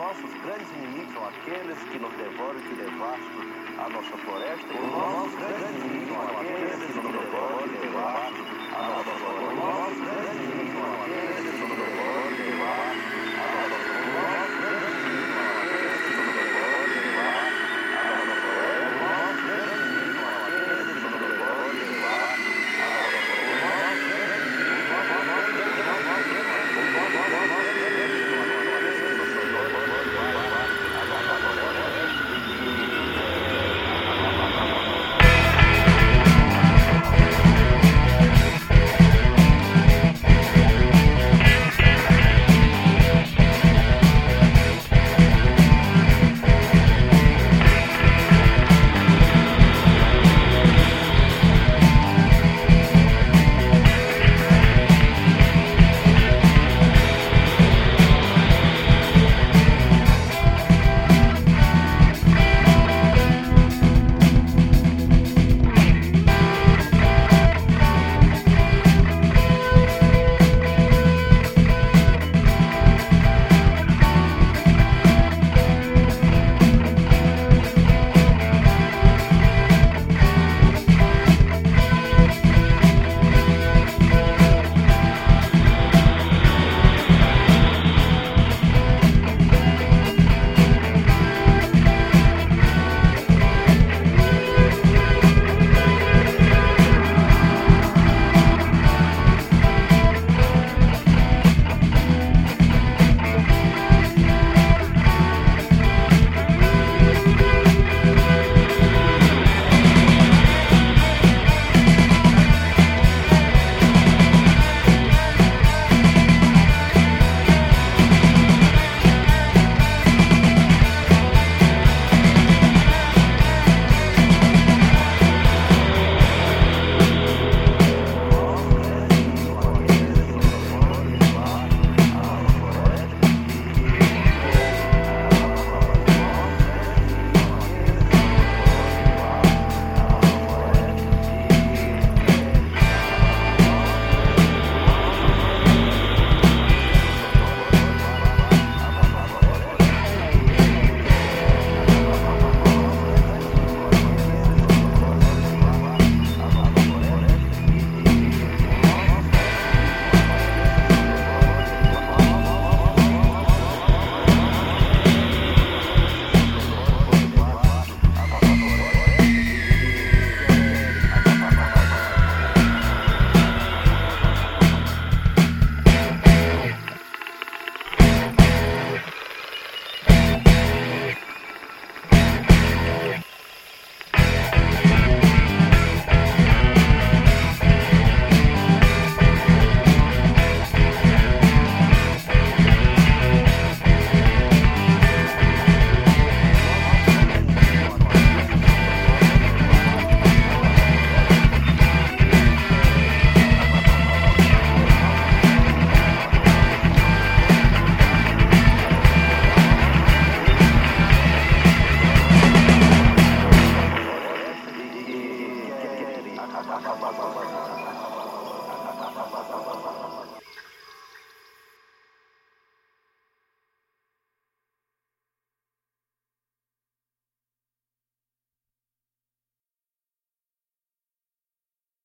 nossos grandes inimigos são aqueles que nos devoram e que devastam a nossa floresta. Os nossos grandes inimigos são aqueles que nos devoram e devastam a nossa floresta. Os nossos grandes inimigos são aqueles Thank you.